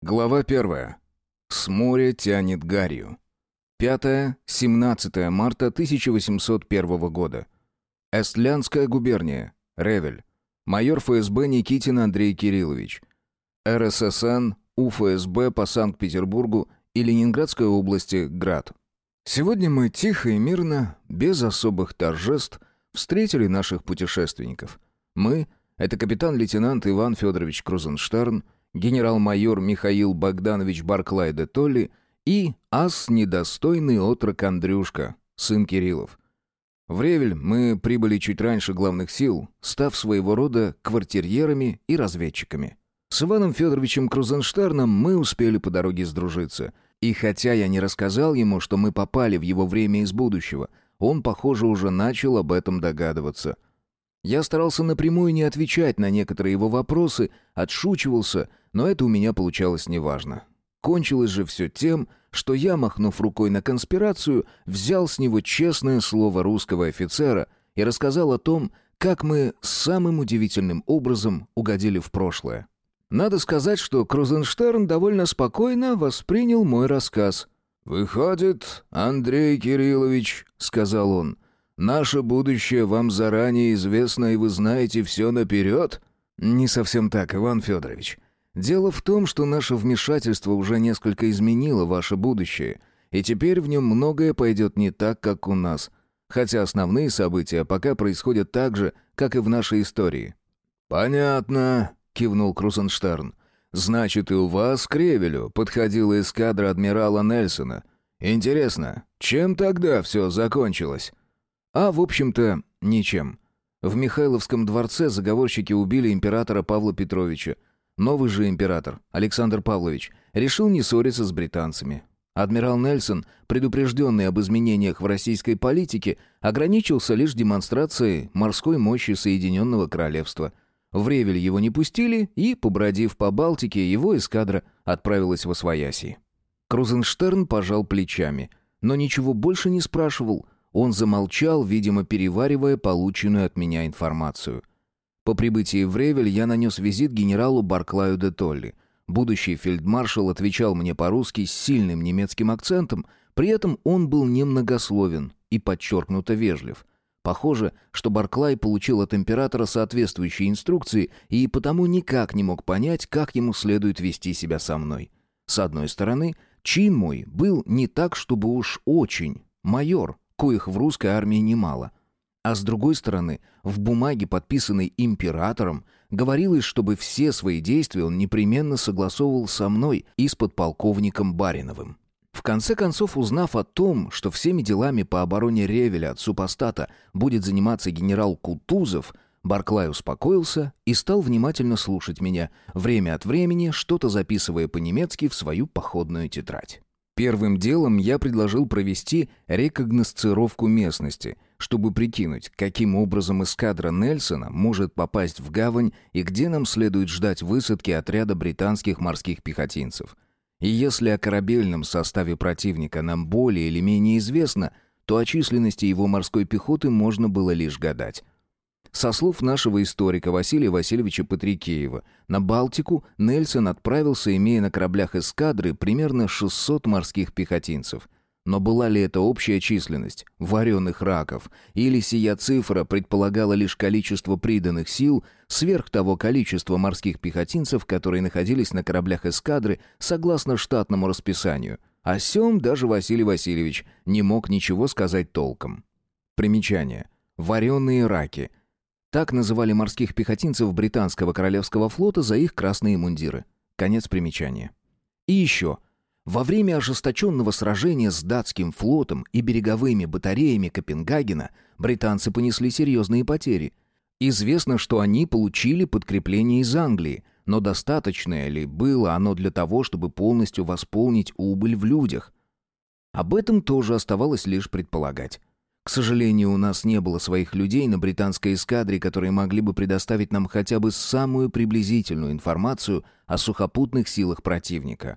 Глава первая. С моря тянет гарью. 5-17 марта 1801 года. Эстлянская губерния. Ревель. Майор ФСБ Никитин Андрей Кириллович. РССН, УФСБ по Санкт-Петербургу и Ленинградской области, Град. Сегодня мы тихо и мирно, без особых торжеств, встретили наших путешественников. Мы — это капитан-лейтенант Иван Федорович Крузенштерн — генерал-майор Михаил Богданович Барклай де Толли и ас недостойный отрок Андрюшка, сын Кириллов. В Ревель мы прибыли чуть раньше главных сил, став своего рода квартирьерами и разведчиками. С Иваном Федоровичем Крузенштерном мы успели по дороге сдружиться. И хотя я не рассказал ему, что мы попали в его время из будущего, он, похоже, уже начал об этом догадываться — я старался напрямую не отвечать на некоторые его вопросы, отшучивался, но это у меня получалось неважно. Кончилось же все тем, что я, махнув рукой на конспирацию, взял с него честное слово русского офицера и рассказал о том, как мы самым удивительным образом угодили в прошлое. Надо сказать, что Крузенштерн довольно спокойно воспринял мой рассказ. «Выходит, Андрей Кириллович», — сказал он, — «наше будущее вам заранее известно, и вы знаете все наперед?» «Не совсем так, Иван Федорович. Дело в том, что наше вмешательство уже несколько изменило ваше будущее, и теперь в нем многое пойдет не так, как у нас, хотя основные события пока происходят так же, как и в нашей истории». «Понятно», — кивнул Крузенштерн. «Значит, и у вас к Ревелю подходила эскадра адмирала Нельсона. Интересно, чем тогда все закончилось?» «А, в общем-то, ничем. В Михайловском дворце заговорщики убили императора Павла Петровича, Новый же император, Александр Павлович, решил не ссориться с британцами. Адмирал Нельсон, предупрежденный об изменениях в российской политике, ограничился лишь демонстрацией морской мощи Соединенного Королевства. В Ревель его не пустили, и, побродив по Балтике, его эскадра отправилась в Освоясье. Крузенштерн пожал плечами, но ничего больше не спрашивал. Он замолчал, видимо, переваривая полученную от меня информацию. По прибытии в Ревель я нанес визит генералу Барклаю де Толли. Будущий фельдмаршал отвечал мне по-русски с сильным немецким акцентом, при этом он был немногословен и подчеркнуто вежлив. Похоже, что Барклай получил от императора соответствующие инструкции и потому никак не мог понять, как ему следует вести себя со мной. С одной стороны, чин мой был не так, чтобы уж очень, майор, коих в русской армии немало. А с другой стороны, в бумаге, подписанной императором, говорилось, чтобы все свои действия он непременно согласовывал со мной и с подполковником Бариновым. В конце концов, узнав о том, что всеми делами по обороне Ревеля от супостата будет заниматься генерал Кутузов, Барклай успокоился и стал внимательно слушать меня, время от времени что-то записывая по-немецки в свою походную тетрадь. Первым делом я предложил провести рекогносцировку местности, чтобы прикинуть, каким образом эскадра Нельсона может попасть в гавань и где нам следует ждать высадки отряда британских морских пехотинцев. И если о корабельном составе противника нам более или менее известно, то о численности его морской пехоты можно было лишь гадать. Со слов нашего историка Василия Васильевича Патрикеева, на Балтику Нельсон отправился, имея на кораблях эскадры примерно 600 морских пехотинцев. Но была ли это общая численность вареных раков, или сия цифра предполагала лишь количество приданных сил сверх того количества морских пехотинцев, которые находились на кораблях эскадры согласно штатному расписанию? О сём даже Василий Васильевич не мог ничего сказать толком. Примечание. Вареные раки – так называли морских пехотинцев британского королевского флота за их красные мундиры. Конец примечания. И еще. Во время ожесточенного сражения с датским флотом и береговыми батареями Копенгагена британцы понесли серьезные потери. Известно, что они получили подкрепление из Англии, но достаточное ли было оно для того, чтобы полностью восполнить убыль в людях? Об этом тоже оставалось лишь предполагать. К сожалению, у нас не было своих людей на британской эскадре, которые могли бы предоставить нам хотя бы самую приблизительную информацию о сухопутных силах противника.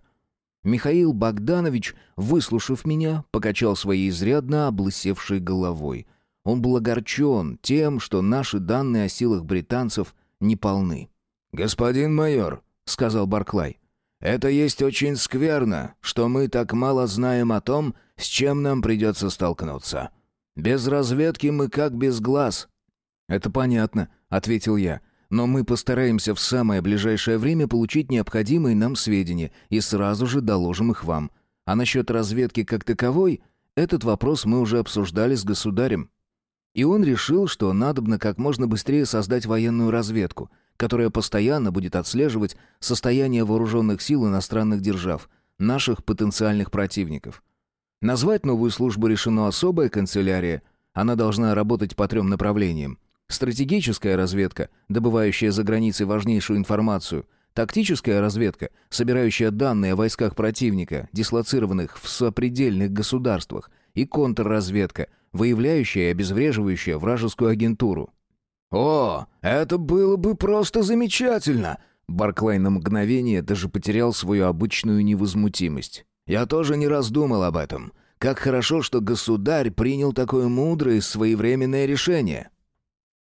Михаил Богданович, выслушав меня, покачал своей изрядно облысевшей головой. Он был огорчен тем, что наши данные о силах британцев не полны. «Господин майор», — сказал Барклай, это есть очень скверно, что мы так мало знаем о том, с чем нам придется столкнуться. Без разведки мы как без глаз». «Это понятно», — ответил я. «Но мы постараемся в самое ближайшее время получить необходимые нам сведения и сразу же доложим их вам. А насчет разведки как таковой, этот вопрос мы уже обсуждали с государем. И он решил, что надобно как можно быстрее создать военную разведку, которая постоянно будет отслеживать состояние вооруженных сил иностранных держав, наших потенциальных противников. Назвать новую службу решено особая канцелярия. Она должна работать по трем направлениям. Стратегическая разведка, добывающая за границей важнейшую информацию – Тактическая разведка, собирающая данные о войсках противника, дислоцированных в сопредельных государствах, и контрразведка, выявляющая и обезвреживающая вражескую агентуру. «О, это было бы просто замечательно!» Барклай на мгновение даже потерял свою обычную невозмутимость. «Я тоже не раз думал об этом. Как хорошо, что государь принял такое мудрое и своевременное решение!»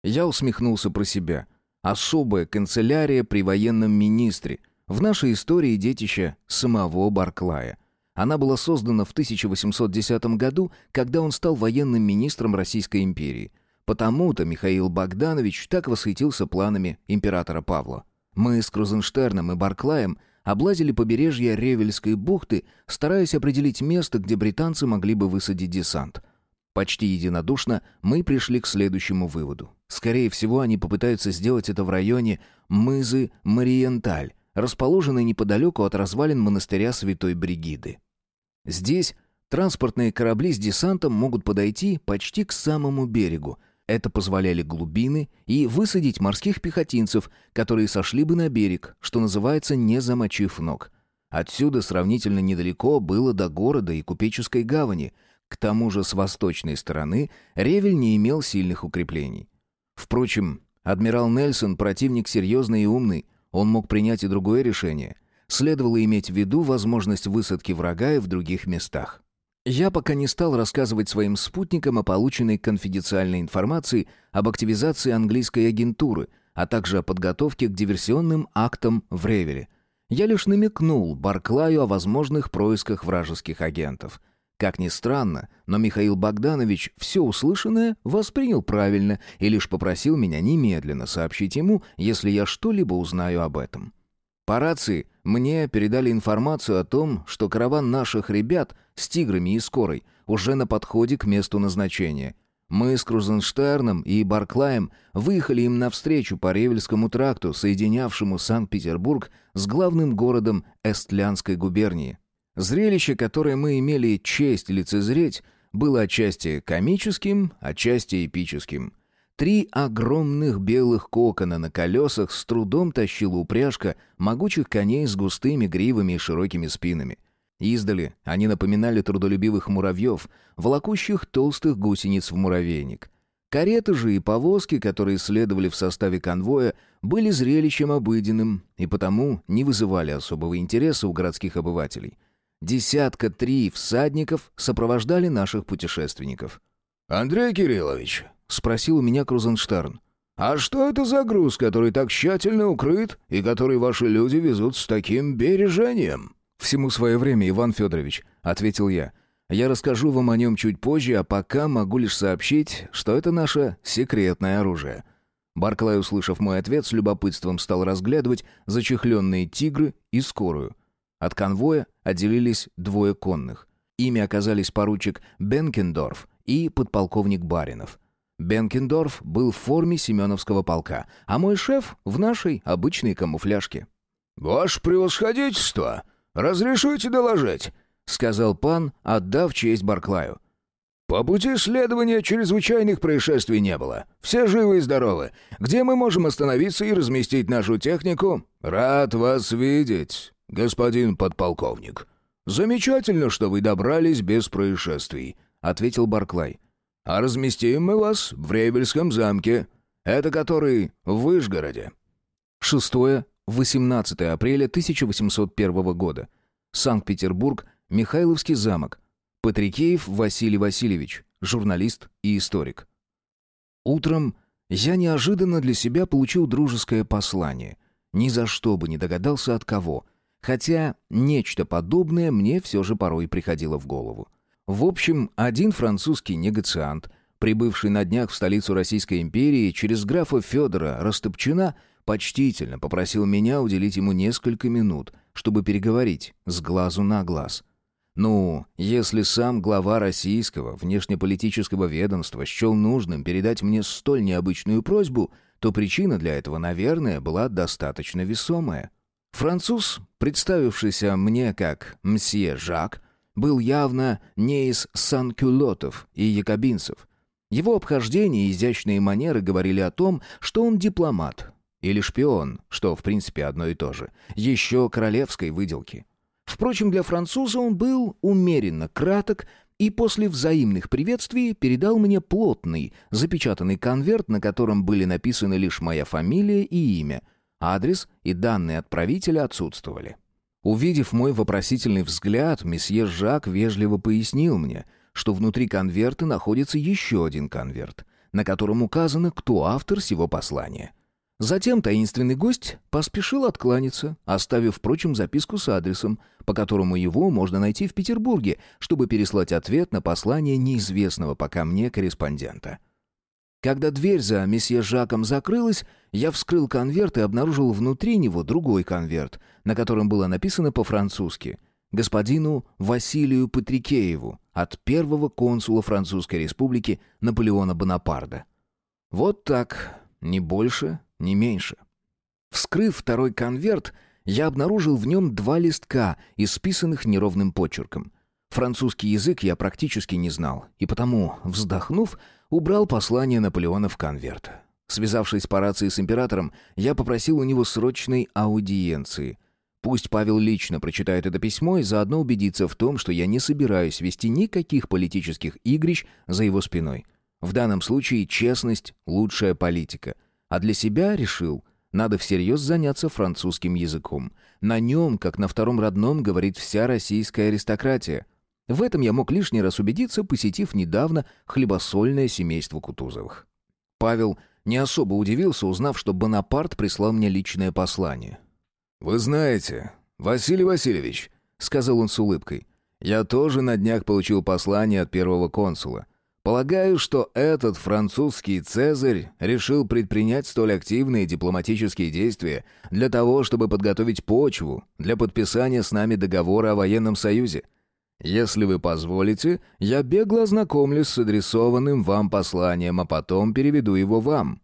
Я усмехнулся про себя. Особая канцелярия при военном министре. В нашей истории детище самого Барклая. Она была создана в 1810 году, когда он стал военным министром Российской империи. Потому-то Михаил Богданович так восхитился планами императора Павла. Мы с Крузенштерном и Барклаем облазили побережье Ревельской бухты, стараясь определить место, где британцы могли бы высадить десант. Почти единодушно мы пришли к следующему выводу. Скорее всего, они попытаются сделать это в районе Мызы Мариенталь, расположенной неподалеку от развалин монастыря Святой Бригиды. Здесь транспортные корабли с десантом могут подойти почти к самому берегу. Это позволяли глубины и высадить морских пехотинцев, которые сошли бы на берег, что называется, не замочив ног. Отсюда сравнительно недалеко было до города и купеческой гавани. К тому же с восточной стороны Ревель не имел сильных укреплений. Впрочем, адмирал Нельсон противник серьезный и умный, он мог принять и другое решение. Следовало иметь в виду возможность высадки врага и в других местах. Я пока не стал рассказывать своим спутникам о полученной конфиденциальной информации об активизации английской агентуры, а также о подготовке к диверсионным актам в Ревеле. Я лишь намекнул Барклаю о возможных происках вражеских агентов. Как ни странно, но Михаил Богданович все услышанное воспринял правильно и лишь попросил меня немедленно сообщить ему, если я что-либо узнаю об этом. По рации мне передали информацию о том, что караван наших ребят с тиграми и скорой уже на подходе к месту назначения. Мы с Крузенштерном и Барклаем выехали им навстречу по Ревельскому тракту, соединявшему Санкт-Петербург с главным городом Эстлянской губернии. Зрелище, которое мы имели честь лицезреть, было отчасти комическим, отчасти эпическим – Три огромных белых кокона на колесах с трудом тащила упряжка могучих коней с густыми гривами и широкими спинами. Издали они напоминали трудолюбивых муравьев, волокущих толстых гусениц в муравейник. Кареты же и повозки, которые следовали в составе конвоя, были зрелищем обыденным и потому не вызывали особого интереса у городских обывателей. Десятка три всадников сопровождали наших путешественников. «Андрей Кириллович, — спросил у меня Крузенштерн. «А что это за груз, который так тщательно укрыт и который ваши люди везут с таким бережением?» «Всему свое время, Иван Федорович», — ответил я. «Я расскажу вам о нем чуть позже, а пока могу лишь сообщить, что это наше секретное оружие». Барклай, услышав мой ответ, с любопытством стал разглядывать зачехленные тигры и скорую. От конвоя отделились двое конных. Ими оказались поручик Бенкендорф и подполковник Баринов — Бенкендорф был в форме Семеновского полка, а мой шеф в нашей обычной камуфляжке. «Ваше превосходительство! Разрешите доложить?» — сказал пан, отдав честь Барклаю. «По пути следования чрезвычайных происшествий не было. Все живы и здоровы. Где мы можем остановиться и разместить нашу технику? Рад вас видеть, господин подполковник. Замечательно, что вы добрались без происшествий», — ответил Барклай. А разместим мы вас в Рейбельском замке. Это который в Вышгороде. 6-18 апреля 1801 года. Санкт-Петербург, Михайловский замок. Патрикеев Василий Васильевич, журналист и историк. Утром я неожиданно для себя получил дружеское послание. Ни за что бы не догадался от кого. Хотя нечто подобное мне все же порой приходило в голову. В общем, один французский негациант, прибывший на днях в столицу Российской империи через графа Федора Растопчина, почтительно попросил меня уделить ему несколько минут, чтобы переговорить с глазу на глаз. Ну, если сам глава российского внешнеполитического ведомства счел нужным передать мне столь необычную просьбу, то причина для этого, наверное, была достаточно весомая. Француз, представившийся мне как «мсье Жак», был явно не из санкюлотов и якобинцев. Его обхождение и изящные манеры говорили о том, что он дипломат, или шпион, что в принципе одно и то же, еще королевской выделки. Впрочем, для француза он был умеренно краток и после взаимных приветствий передал мне плотный, запечатанный конверт, на котором были написаны лишь моя фамилия и имя. Адрес и данные отправителя отсутствовали. Увидев мой вопросительный взгляд, месье Жак вежливо пояснил мне, что внутри конверта находится еще один конверт, на котором указано, кто автор сего послания — Затем таинственный гость поспешил откланяться, оставив, впрочем, записку с адресом, по которому его можно найти в Петербурге, чтобы переслать ответ на послание неизвестного пока мне корреспондента. Когда дверь за месье Жаком закрылась, я вскрыл конверт и обнаружил внутри него другой конверт, на котором было написано по-французски «Господину Василию Патрикееву от первого консула Французской Республики Наполеона Бонапарда». Вот так, не больше, не меньше. Вскрыв второй конверт, я обнаружил в нем два листка, исписанных неровным почерком. Французский язык я практически не знал, и потому, вздохнув, убрал послание Наполеона в конверт. Связавшись по рации с императором, я попросил у него срочной аудиенции. Пусть Павел лично прочитает это письмо и заодно убедится в том, что я не собираюсь вести никаких политических игрищ за его спиной. В данном случае честность — лучшая политика. А для себя решил, надо всерьез заняться французским языком. На нем, как на втором родном, говорит вся российская аристократия. В этом я мог лишний раз убедиться, посетив недавно хлебосольное семейство Кутузовых. Павел не особо удивился, узнав, что Бонапарт прислал мне личное послание. «Вы знаете, Василий Васильевич», — сказал он с улыбкой, — «я тоже на днях получил послание от первого консула. Полагаю, что этот французский Цезарь решил предпринять столь активные дипломатические действия для того, чтобы подготовить почву для подписания с нами договора о военном союзе. Если вы позволите, я бегло ознакомлюсь с адресованным вам посланием, а потом переведу его вам».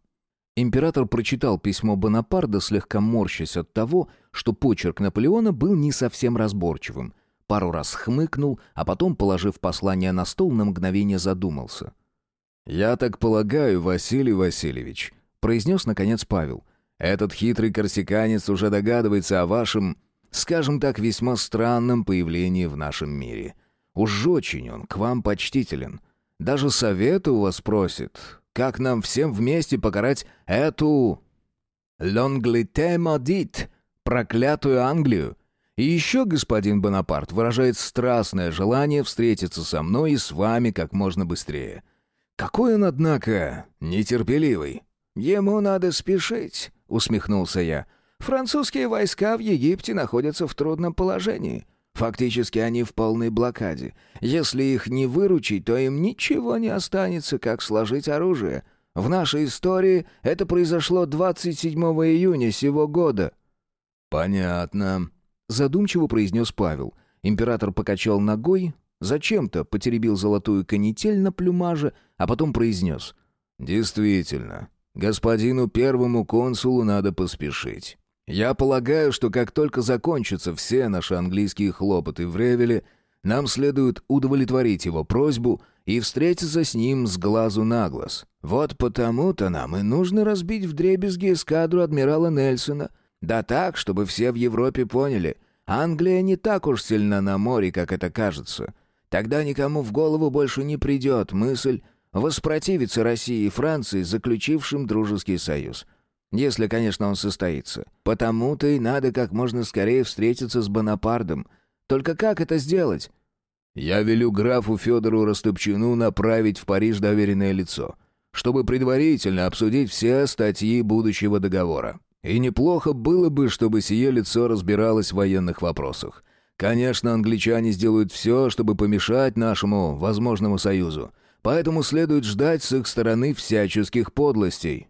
Император прочитал письмо Бонапарда, слегка морщась от того, что почерк Наполеона был не совсем разборчивым, пару раз хмыкнул, а потом, положив послание на стол, на мгновение задумался. «Я так полагаю, Василий Васильевич», — произнес, наконец, Павел. «Этот хитрый корсиканец уже догадывается о вашем, скажем так, весьма странном появлении в нашем мире. Уж очень он к вам почтителен. Даже совета у вас просит, как нам всем вместе покарать эту... «Лонглите модит», проклятую Англию, и еще господин Бонапарт выражает страстное желание встретиться со мной и с вами как можно быстрее. Какой он, однако, нетерпеливый. Ему надо спешить, усмехнулся я. Французские войска в Египте находятся в трудном положении. Фактически они в полной блокаде. Если их не выручить, то им ничего не останется, как сложить оружие. В нашей истории это произошло 27 июня сего года. Понятно, задумчиво произнес Павел. Император покачал ногой, зачем-то потеребил золотую канитель на плюмаже, а потом произнес. «Действительно, господину первому консулу надо поспешить. Я полагаю, что как только закончатся все наши английские хлопоты в Ревеле, нам следует удовлетворить его просьбу и встретиться с ним с глазу на глаз. Вот потому-то нам и нужно разбить вдребезги эскадру адмирала Нельсона, да так, чтобы все в Европе поняли. Англия не так уж сильна на море, как это кажется. Тогда никому в голову больше не придет мысль воспротивиться России и Франции, заключившим дружеский союз. Если, конечно, он состоится. Потому-то и надо как можно скорее встретиться с Бонапардом. Только как это сделать? Я велю графу Федору Растопчину направить в Париж доверенное лицо, чтобы предварительно обсудить все статьи будущего договора. И неплохо было бы, чтобы сие лицо разбиралось в военных вопросах. Конечно, англичане сделают все, чтобы помешать нашему возможному союзу, поэтому следует ждать с их стороны всяческих подлостей».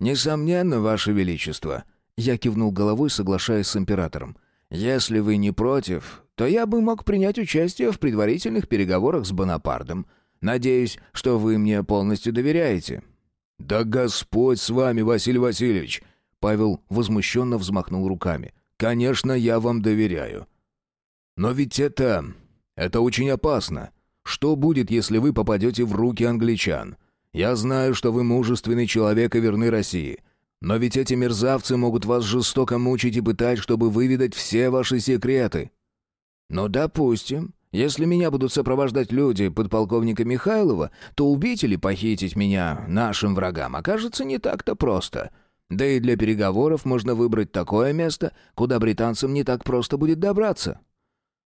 «Несомненно, Ваше Величество», — я кивнул головой, соглашаясь с императором. «Если вы не против, то я бы мог принять участие в предварительных переговорах с Бонапартом. Надеюсь, что вы мне полностью доверяете». «Да Господь с вами, Василий Васильевич!» Павел возмущенно взмахнул руками. «Конечно, я вам доверяю. Но ведь это... это очень опасно. Что будет, если вы попадете в руки англичан? Я знаю, что вы мужественный человек и верны России. Но ведь эти мерзавцы могут вас жестоко мучить и пытать, чтобы выведать все ваши секреты». «Ну, допустим. Если меня будут сопровождать люди подполковника Михайлова, то убить или похитить меня нашим врагам окажется не так-то просто. Да и для переговоров можно выбрать такое место, куда британцам не так просто будет добраться».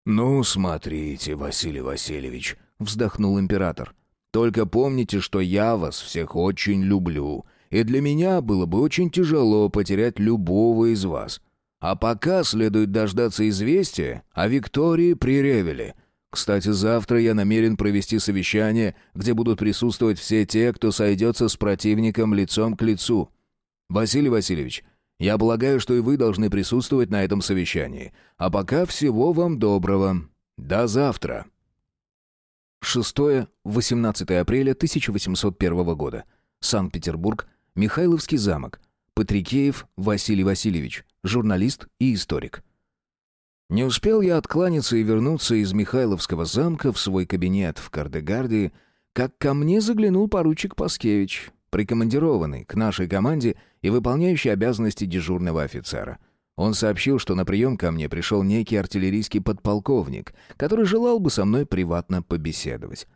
«Ну, смотрите, Василий Васильевич», — вздохнул император. «Только помните, что я вас всех очень люблю, и для меня было бы очень тяжело потерять любого из вас. А пока следует дождаться известия о Виктории при Ревеле. Кстати, завтра я намерен провести совещание, где будут присутствовать все те, кто сойдется с противником лицом к лицу. Василий Васильевич, я полагаю, что и вы должны присутствовать на этом совещании. А пока всего вам доброго. До завтра. 6-18 апреля 1801 года. Санкт-Петербург, Михайловский замок. Патрикеев Василий Васильевич, журналист и историк. Не успел я откланяться и вернуться из Михайловского замка в свой кабинет в Кардегардии, как ко мне заглянул поручик Паскевич, прикомандированный к нашей команде и выполняющий обязанности дежурного офицера. Он сообщил, что на прием ко мне пришел некий артиллерийский подполковник, который желал бы со мной приватно побеседовать.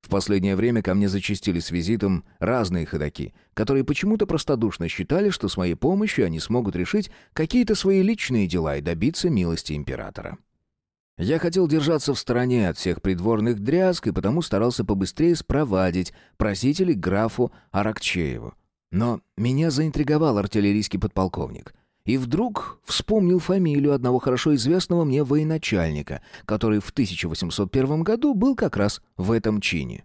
В последнее время ко мне зачастили с визитом разные ходаки, которые почему-то простодушно считали, что с моей помощью они смогут решить какие-то свои личные дела и добиться милости императора. Я хотел держаться в стороне от всех придворных дрязг и потому старался побыстрее спровадить просителей графу Аракчееву. Но меня заинтриговал артиллерийский подполковник. И вдруг вспомнил фамилию одного хорошо известного мне военачальника, который в 1801 году был как раз в этом чине.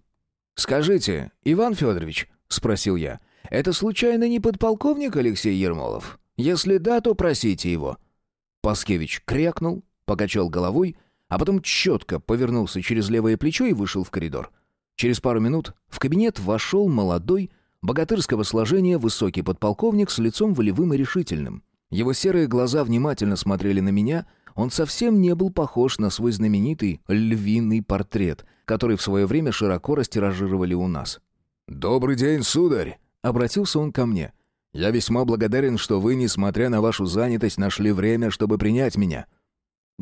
«Скажите, Иван Федорович», — спросил я, — «это случайно не подполковник Алексей Ермолов? Если да, то просите его». Паскевич крякнул, покачал головой, а потом четко повернулся через левое плечо и вышел в коридор. Через пару минут в кабинет вошел молодой, богатырского сложения высокий подполковник с лицом волевым и решительным. Его серые глаза внимательно смотрели на меня, он совсем не был похож на свой знаменитый львиный портрет, который в свое время широко растиражировали у нас. «Добрый день, сударь!» — обратился он ко мне. «Я весьма благодарен, что вы, несмотря на вашу занятость, нашли время, чтобы принять меня».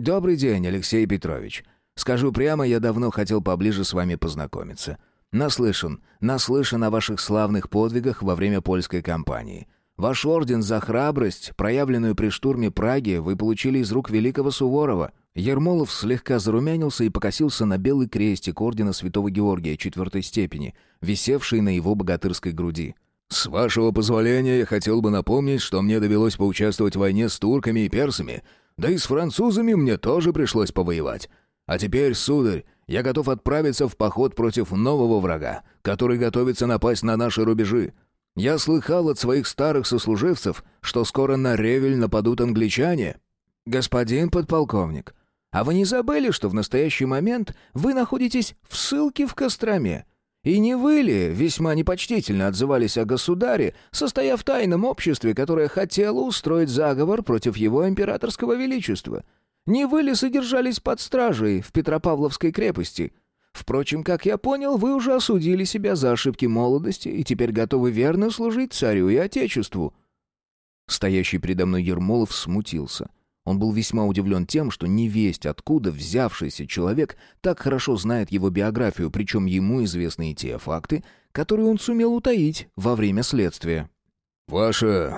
«Добрый день, Алексей Петрович. Скажу прямо, я давно хотел поближе с вами познакомиться. Наслышан, наслышан о ваших славных подвигах во время польской кампании. Ваш орден за храбрость, проявленную при штурме Праги, вы получили из рук великого Суворова». Ермолов слегка зарумянился и покосился на белый крестик ордена Святого Георгия четвертой степени, висевший на его богатырской груди. «С вашего позволения я хотел бы напомнить, что мне довелось поучаствовать в войне с турками и персами, да и с французами мне тоже пришлось повоевать. А теперь, сударь, я готов отправиться в поход против нового врага, который готовится напасть на наши рубежи. Я слыхал от своих старых сослуживцев, что скоро на Ревель нападут англичане. Господин подполковник, а вы не забыли, что в настоящий момент вы находитесь в ссылке в Костроме? И не вы ли весьма непочтительно отзывались о государе, состоя в тайном обществе, которое хотело устроить заговор против его императорского величества? Не вы ли содержались под стражей в Петропавловской крепости? Впрочем, как я понял, вы уже осудили себя за ошибки молодости и теперь готовы верно служить царю и отечеству». Стоящий передо мной Ермолов смутился. Он был весьма удивлен тем, что невесть, откуда взявшийся человек так хорошо знает его биографию, причем ему известны и те факты, которые он сумел утаить во время следствия. «Ваше...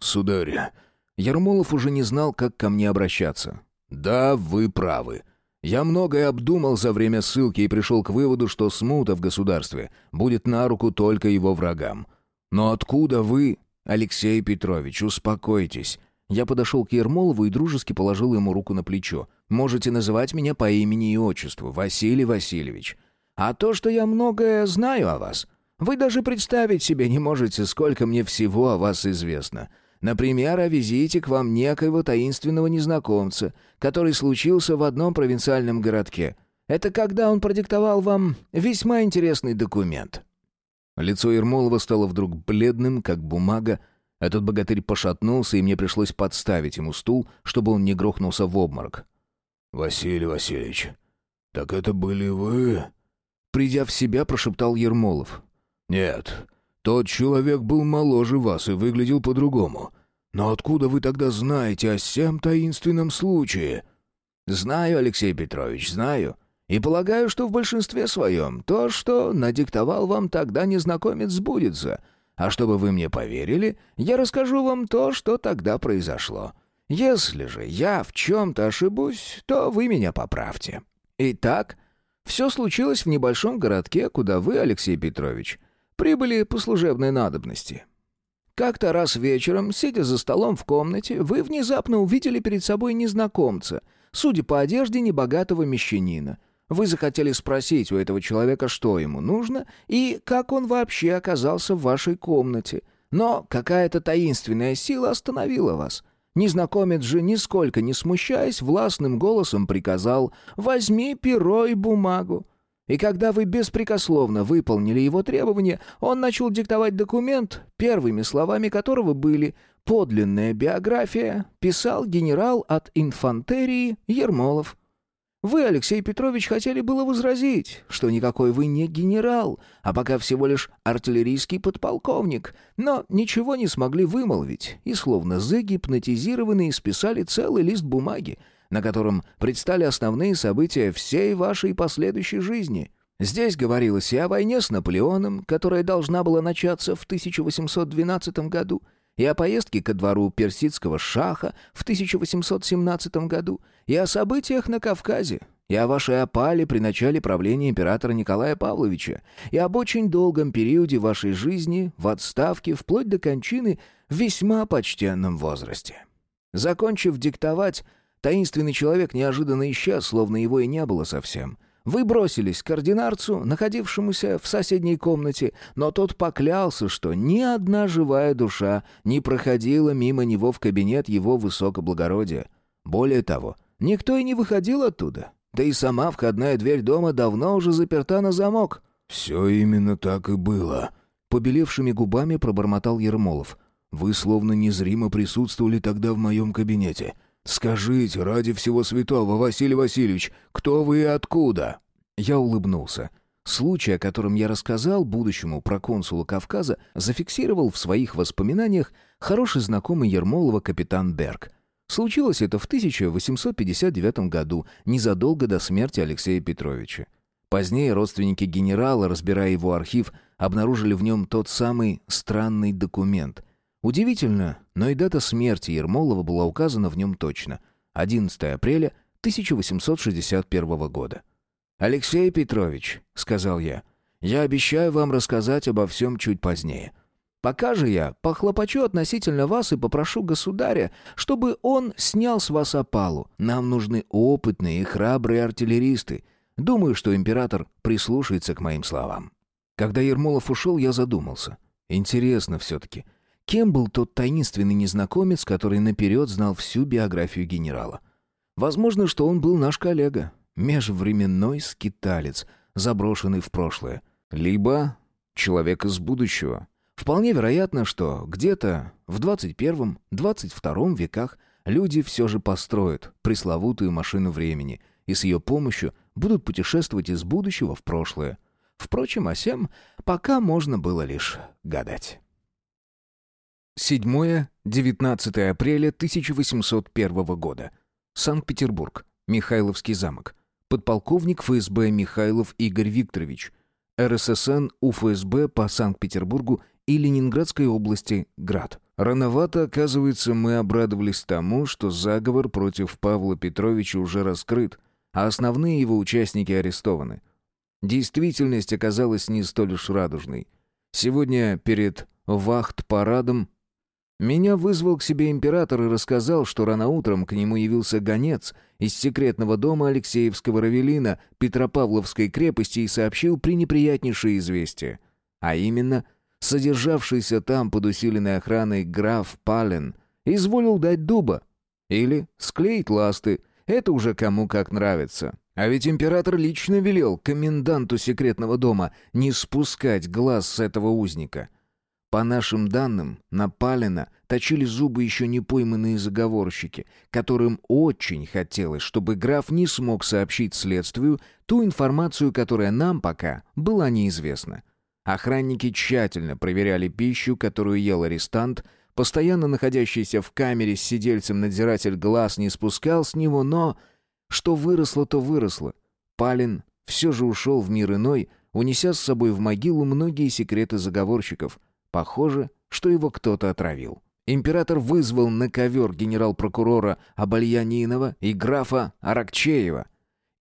сударь...» Ермолов уже не знал, как ко мне обращаться. «Да, вы правы. Я многое обдумал за время ссылки и пришел к выводу, что смута в государстве будет на руку только его врагам. Но откуда вы... «Алексей Петрович, успокойтесь». Я подошел к Ермолову и дружески положил ему руку на плечо. «Можете называть меня по имени и отчеству, Василий Васильевич. А то, что я многое знаю о вас, вы даже представить себе не можете, сколько мне всего о вас известно. Например, о визите к вам некоего таинственного незнакомца, который случился в одном провинциальном городке. Это когда он продиктовал вам весьма интересный документ». Лицо Ермолова стало вдруг бледным, как бумага. Этот богатырь пошатнулся, и мне пришлось подставить ему стул, чтобы он не грохнулся в обморок. «Василий Васильевич, так это были вы?» Придя в себя, прошептал Ермолов. «Нет, тот человек был моложе вас и выглядел по-другому. Но откуда вы тогда знаете о всем таинственном случае?» «Знаю, Алексей Петрович, знаю. И полагаю, что в большинстве своем то, что надиктовал вам тогда незнакомец, сбудется. А чтобы вы мне поверили, я расскажу вам то, что тогда произошло. Если же я в чем-то ошибусь, то вы меня поправьте. Итак, все случилось в небольшом городке, куда вы, Алексей Петрович, прибыли по служебной надобности. Как-то раз вечером, сидя за столом в комнате, вы внезапно увидели перед собой незнакомца, судя по одежде, небогатого мещанина. Вы захотели спросить у этого человека, что ему нужно и как он вообще оказался в вашей комнате. Но какая-то таинственная сила остановила вас. Незнакомец же, нисколько не смущаясь, властным голосом приказал «Возьми перо и бумагу». И когда вы беспрекословно выполнили его требования, он начал диктовать документ, первыми словами которого были «Подлинная биография», писал генерал от инфантерии Ермолов. Вы, Алексей Петрович, хотели было возразить, что никакой вы не генерал, а пока всего лишь артиллерийский подполковник, но ничего не смогли вымолвить и, словно загипнотизированные, списали целый лист бумаги, на котором предстали основные события всей вашей последующей жизни. Здесь говорилось и о войне с Наполеоном, которая должна была начаться в 1812 году, и о поездке ко двору персидского шаха в 1817 году, и о событиях на Кавказе, и о вашей опале при начале правления императора Николая Павловича, и об очень долгом периоде вашей жизни в отставке вплоть до кончины в весьма почтенном возрасте. Закончив диктовать, Таинственный человек неожиданно исчез, словно его и не было совсем. Вы бросились к ординарцу, находившемуся в соседней комнате, но тот поклялся, что ни одна живая душа не проходила мимо него в кабинет его высокоблагородия. Более того, никто и не выходил оттуда. Да и сама входная дверь дома давно уже заперта на замок. «Все именно так и было», — побелевшими губами пробормотал Ермолов. «Вы словно незримо присутствовали тогда в моем кабинете». «Скажите, ради всего святого, Василий Васильевич, кто вы и откуда?» Я улыбнулся. Случай, о котором я рассказал будущему проконсулу Кавказа, зафиксировал в своих воспоминаниях хороший знакомый Ермолова капитан Берг. Случилось это в 1859 году, незадолго до смерти Алексея Петровича. Позднее родственники генерала, разбирая его архив, обнаружили в нем тот самый странный документ, Удивительно, но и дата смерти Ермолова была указана в нем точно. 11 апреля 1861 года. «Алексей Петрович», — сказал я, — «я обещаю вам рассказать обо всем чуть позднее. Пока же я похлопочу относительно вас и попрошу государя, чтобы он снял с вас опалу. Нам нужны опытные и храбрые артиллеристы. Думаю, что император прислушается к моим словам». Когда Ермолов ушел, я задумался. Интересно все-таки — Кем был тот таинственный незнакомец, который наперед знал всю биографию генерала? Возможно, что он был наш коллега, межвременной скиталец, заброшенный в прошлое. Либо человек из будущего. Вполне вероятно, что где-то в 21-22 веках люди все же построят пресловутую машину времени и с ее помощью будут путешествовать из будущего в прошлое. Впрочем, о сем пока можно было лишь гадать. 7-19 апреля 1801 года. Санкт-Петербург. Михайловский замок. Подполковник ФСБ Михайлов Игорь Викторович. РССН УФСБ по Санкт-Петербургу и Ленинградской области Град. Рановато, оказывается, мы обрадовались тому, что заговор против Павла Петровича уже раскрыт, а основные его участники арестованы. Действительность оказалась не столь уж радужной. Сегодня перед вахт-парадом Меня вызвал к себе император и рассказал, что рано утром к нему явился гонец из секретного дома Алексеевского Равелина Петропавловской крепости и сообщил пренеприятнейшее известие. А именно, содержавшийся там под усиленной охраной граф Пален изволил дать дуба. Или склеить ласты, это уже кому как нравится. А ведь император лично велел коменданту секретного дома не спускать глаз с этого узника — по нашим данным, на Палина точили зубы еще не пойманные заговорщики, которым очень хотелось, чтобы граф не смог сообщить следствию ту информацию, которая нам пока была неизвестна. Охранники тщательно проверяли пищу, которую ел арестант, постоянно находящийся в камере с сидельцем надзиратель глаз не спускал с него, но... Что выросло, то выросло. Палин все же ушел в мир иной, унеся с собой в могилу многие секреты заговорщиков — Похоже, что его кто-то отравил. Император вызвал на ковер генерал-прокурора Абальянинова и графа Аракчеева.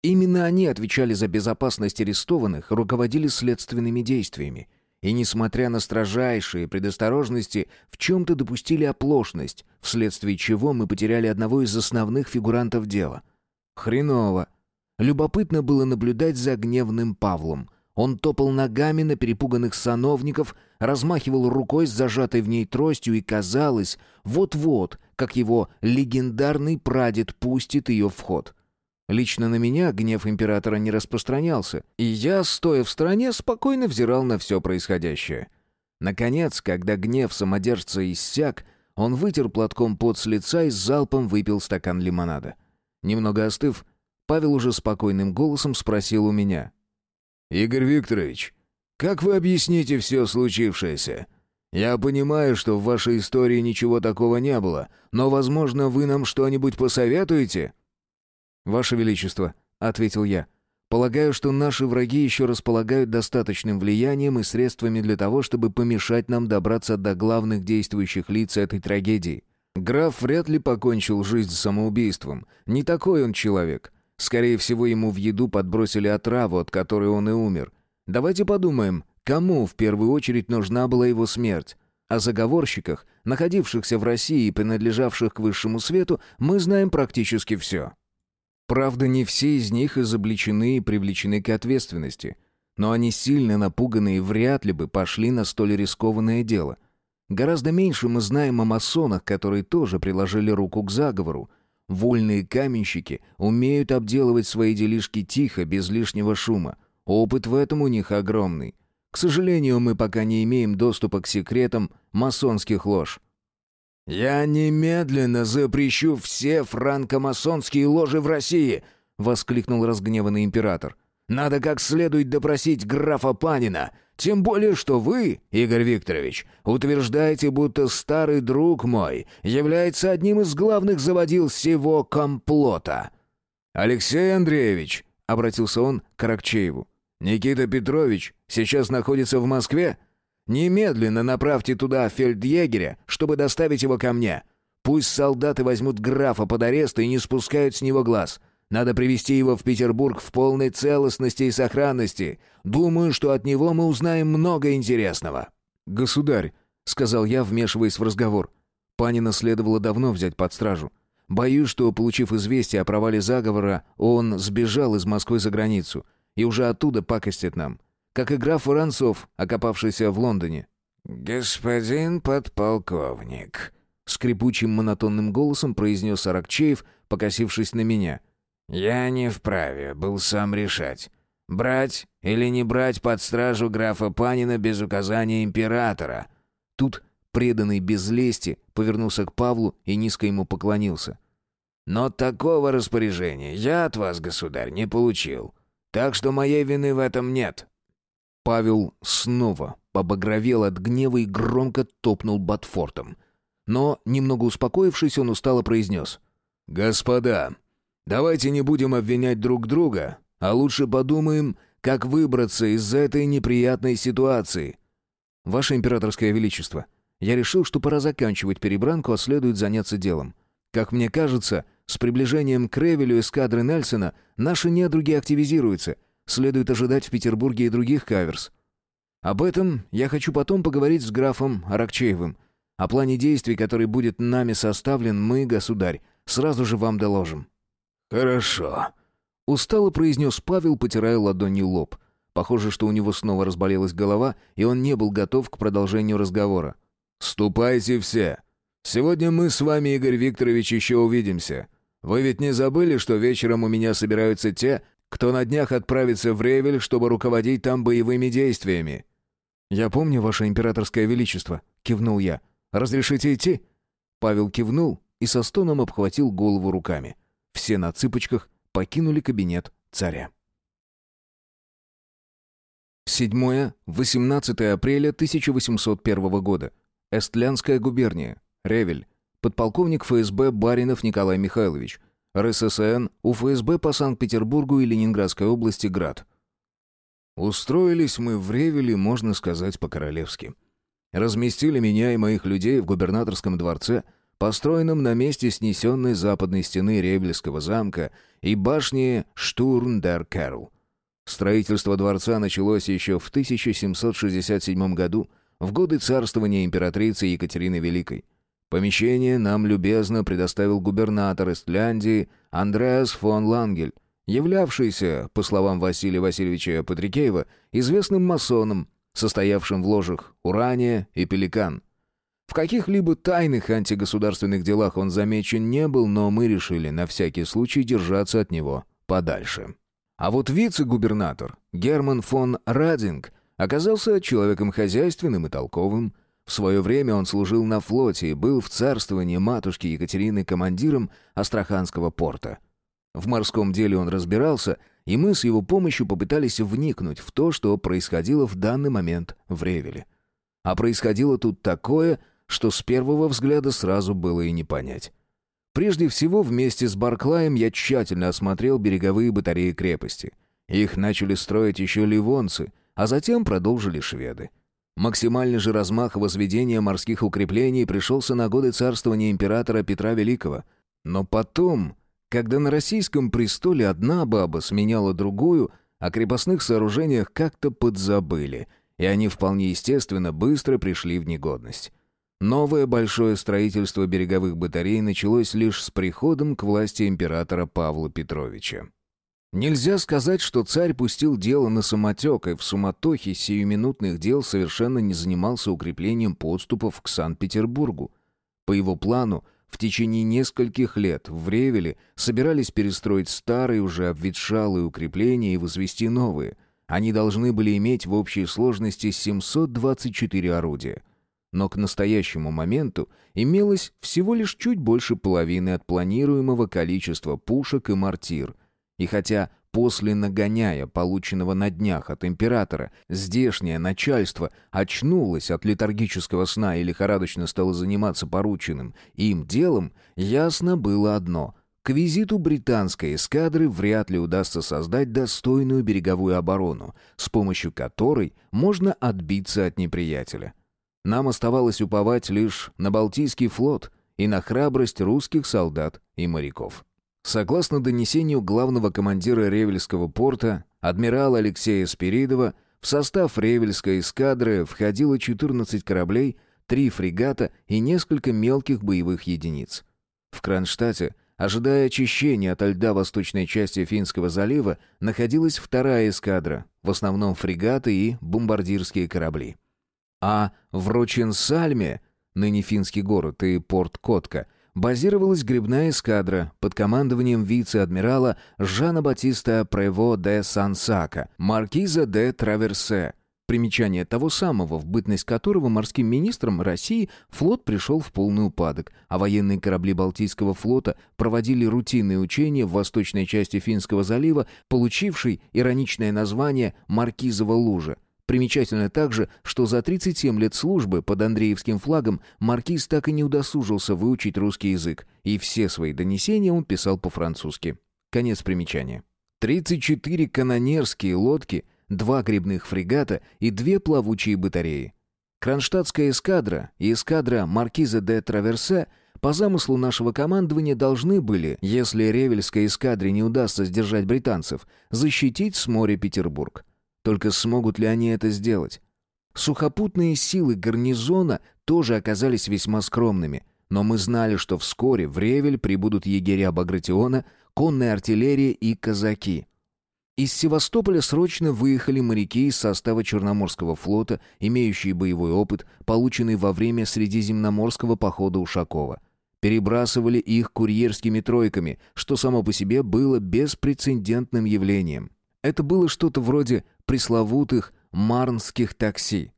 Именно они отвечали за безопасность арестованных, руководили следственными действиями. И, несмотря на строжайшие предосторожности, в чем-то допустили оплошность, вследствие чего мы потеряли одного из основных фигурантов дела. Хреново. Любопытно было наблюдать за гневным Павлом — он топал ногами на перепуганных сановников, размахивал рукой с зажатой в ней тростью и казалось, вот-вот, как его легендарный прадед пустит ее в ход. Лично на меня гнев императора не распространялся, и я, стоя в стороне, спокойно взирал на все происходящее. Наконец, когда гнев самодержца иссяк, он вытер платком пот с лица и залпом выпил стакан лимонада. Немного остыв, Павел уже спокойным голосом спросил у меня — «Игорь Викторович, как вы объясните все случившееся? Я понимаю, что в вашей истории ничего такого не было, но, возможно, вы нам что-нибудь посоветуете?» «Ваше Величество», — ответил я, — «полагаю, что наши враги еще располагают достаточным влиянием и средствами для того, чтобы помешать нам добраться до главных действующих лиц этой трагедии. Граф вряд ли покончил жизнь самоубийством. Не такой он человек. Скорее всего, ему в еду подбросили отраву, от которой он и умер. Давайте подумаем, кому в первую очередь нужна была его смерть. О заговорщиках, находившихся в России и принадлежавших к высшему свету, мы знаем практически все. Правда, не все из них изобличены и привлечены к ответственности. Но они сильно напуганы и вряд ли бы пошли на столь рискованное дело. Гораздо меньше мы знаем о масонах, которые тоже приложили руку к заговору, Вольные каменщики умеют обделывать свои делишки тихо, без лишнего шума. Опыт в этом у них огромный. К сожалению, мы пока не имеем доступа к секретам масонских лож. «Я немедленно запрещу все франко-масонские ложи в России!» — воскликнул разгневанный император. «Надо как следует допросить графа Панина. Тем более, что вы, Игорь Викторович, утверждаете, будто старый друг мой является одним из главных заводил всего комплота. Алексей Андреевич, обратился он к Аракчееву. Никита Петрович сейчас находится в Москве? Немедленно направьте туда фельдъегеря, чтобы доставить его ко мне. Пусть солдаты возьмут графа под арест и не спускают с него глаз. Надо привести его в Петербург в полной целостности и сохранности. Думаю, что от него мы узнаем много интересного». «Государь», — сказал я, вмешиваясь в разговор, — «Панина следовало давно взять под стражу. Боюсь, что, получив известие о провале заговора, он сбежал из Москвы за границу и уже оттуда пакостит нам, как и граф Воронцов, окопавшийся в Лондоне». «Господин подполковник», — скрипучим монотонным голосом произнес Аракчеев, покосившись на меня — «Я не вправе был сам решать, брать или не брать под стражу графа Панина без указания императора». Тут, преданный без лести, повернулся к Павлу и низко ему поклонился. «Но такого распоряжения я от вас, государь, не получил, так что моей вины в этом нет». Павел снова побагровел от гнева и громко топнул Батфортом. Но, немного успокоившись, он устало произнес. «Господа, Давайте не будем обвинять друг друга, а лучше подумаем, как выбраться из этой неприятной ситуации. Ваше императорское величество, я решил, что пора заканчивать перебранку, а следует заняться делом. Как мне кажется, с приближением к Ревелю эскадры Нельсона наши недруги активизируются. Следует ожидать в Петербурге и других каверс. Об этом я хочу потом поговорить с графом Аракчеевым. О плане действий, который будет нами составлен, мы, государь, сразу же вам доложим». «Хорошо», — устало произнес Павел, потирая ладонью лоб. Похоже, что у него снова разболелась голова, и он не был готов к продолжению разговора. «Ступайте все. Сегодня мы с вами, Игорь Викторович, еще увидимся. Вы ведь не забыли, что вечером у меня собираются те, кто на днях отправится в Ревель, чтобы руководить там боевыми действиями?» «Я помню, Ваше Императорское Величество», — кивнул я. «Разрешите идти?» Павел кивнул и со стоном обхватил голову руками. Все на цыпочках покинули кабинет царя. 7-18 апреля 1801 года. Эстлянская губерния. Ревель. Подполковник ФСБ Баринов Николай Михайлович. РССН, УФСБ по Санкт-Петербургу и Ленинградской области Град. Устроились мы в Ревеле, можно сказать, по-королевски. Разместили меня и моих людей в губернаторском дворце, построенном на месте снесенной западной стены Ревельского замка и башни Штурм-дер-Керл. Строительство дворца началось еще в 1767 году, в годы царствования императрицы Екатерины Великой. Помещение нам любезно предоставил губернатор Эстляндии Андреас фон Лангель, являвшийся, по словам Василия Васильевича Патрикеева, известным масоном, состоявшим в ложах «Урания» и «Пеликан». В каких-либо тайных антигосударственных делах он замечен не был, но мы решили на всякий случай держаться от него подальше. А вот вице-губернатор Герман фон Радинг оказался человеком хозяйственным и толковым, в свое время он служил на флоте и был в царствовании матушки Екатерины командиром Астраханского порта. В морском деле он разбирался, и мы с его помощью попытались вникнуть в то, что происходило в данный момент в Ревеле. А происходило тут такое, что с первого взгляда сразу было и не понять. Прежде всего, вместе с Барклаем я тщательно осмотрел береговые батареи крепости. Их начали строить еще ливонцы, а затем продолжили шведы. Максимальный же размах возведения морских укреплений пришелся на годы царствования императора Петра Великого. Но потом, когда на российском престоле одна баба сменяла другую, о крепостных сооружениях как-то подзабыли, и они вполне естественно быстро пришли в негодность. Новое большое строительство береговых батарей началось лишь с приходом к власти императора Павла Петровича. Нельзя сказать, что царь пустил дело на самотек, и в суматохе сиюминутных дел совершенно не занимался укреплением подступов к Санкт-Петербургу. По его плану, в течение нескольких лет в Ревеле собирались перестроить старые, уже обветшалые укрепления и возвести новые. Они должны были иметь в общей сложности 724 орудия. Но к настоящему моменту имелось всего лишь чуть больше половины от планируемого количества пушек и мортир – и хотя после нагоняя, полученного на днях от императора, здешнее начальство очнулось от летаргического сна и лихорадочно стало заниматься порученным им делом, ясно было одно — к визиту британской эскадры вряд ли удастся создать достойную береговую оборону, с помощью которой можно отбиться от неприятеля. Нам оставалось уповать лишь на Балтийский флот и на храбрость русских солдат и моряков. Согласно донесению главного командира Ревельского порта, адмирала Алексея Спиридова, в состав Ревельской эскадры входило 14 кораблей, три фрегата и несколько мелких боевых единиц. В Кронштадте, ожидая очищения от льда восточной части Финского залива, находилась вторая эскадра, в основном фрегаты и бомбардирские корабли. А в Роченсальме, ныне финский город и порт Котка – базировалась грибная эскадра под командованием вице-адмирала Жана Батиста Прево де Сансака, маркиза де Траверсе, примечание того самого, в бытность которого морским министром России флот пришел в полный упадок, а военные корабли Балтийского флота проводили рутинные учения в восточной части Финского залива, получивший ироничное название «Маркизова лужа», Примечательно также, что за 37 лет службы под Андреевским флагом маркиз так и не удосужился выучить русский язык, и все свои донесения он писал по-французски. Конец примечания. 34 канонерские лодки, два грибных фрегата и две плавучие батареи. Кронштадтская эскадра и эскадра маркиза де Траверсе по замыслу нашего командования должны были, если Ревельской эскадре не удастся сдержать британцев, защитить с моря Петербург. Только смогут ли они это сделать? Сухопутные силы гарнизона тоже оказались весьма скромными, но мы знали, что вскоре в Ревель прибудут егеря Багратиона, конная артиллерия и казаки. Из Севастополя срочно выехали моряки из состава Черноморского флота, имеющие боевой опыт, полученный во время Средиземноморского похода Ушакова. Перебрасывали их курьерскими тройками, что само по себе было беспрецедентным явлением. Это было что-то вроде пресловутых марнских такси.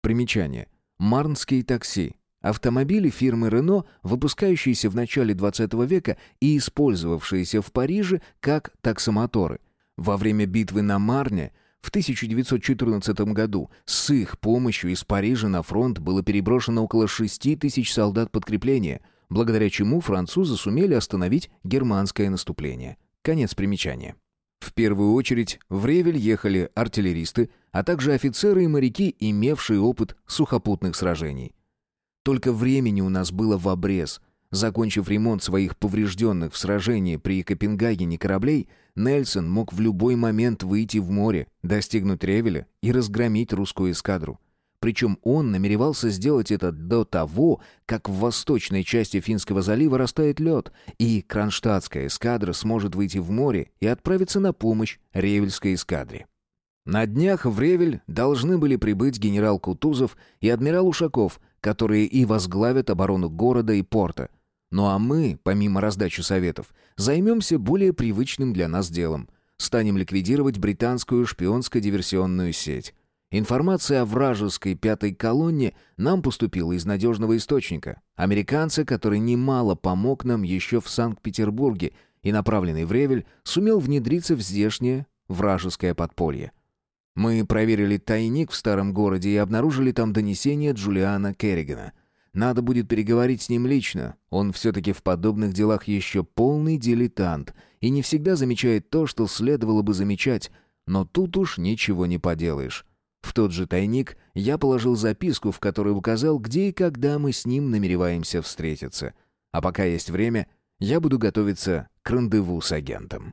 Примечание. Марнские такси. Автомобили фирмы Рено, выпускающиеся в начале 20 века и использовавшиеся в Париже как таксомоторы. Во время битвы на Марне в 1914 году с их помощью из Парижа на фронт было переброшено около 6 тысяч солдат подкрепления, благодаря чему французы сумели остановить германское наступление. Конец примечания. В первую очередь в Ревель ехали артиллеристы, а также офицеры и моряки, имевшие опыт сухопутных сражений. Только времени у нас было в обрез – Закончив ремонт своих поврежденных в сражении при Копенгагене кораблей, Нельсон мог в любой момент выйти в море, достигнуть Ревеля и разгромить русскую эскадру. Причем он намеревался сделать это до того, как в восточной части Финского залива растает лед, и кронштадтская эскадра сможет выйти в море и отправиться на помощь Ревельской эскадре. На днях в Ревель должны были прибыть генерал Кутузов и адмирал Ушаков, которые и возглавят оборону города и порта – ну а мы, помимо раздачи советов, займемся более привычным для нас делом. Станем ликвидировать британскую шпионско-диверсионную сеть. Информация о вражеской пятой колонне нам поступила из надежного источника. Американца, который немало помог нам еще в Санкт-Петербурге и направленный в Ревель, сумел внедриться в здешнее вражеское подполье. Мы проверили тайник в старом городе и обнаружили там донесение Джулиана Керригана — надо будет переговорить с ним лично. Он все-таки в подобных делах еще полный дилетант и не всегда замечает то, что следовало бы замечать. Но тут уж ничего не поделаешь. В тот же тайник я положил записку, в которой указал, где и когда мы с ним намереваемся встретиться. А пока есть время, я буду готовиться к рандеву с агентом.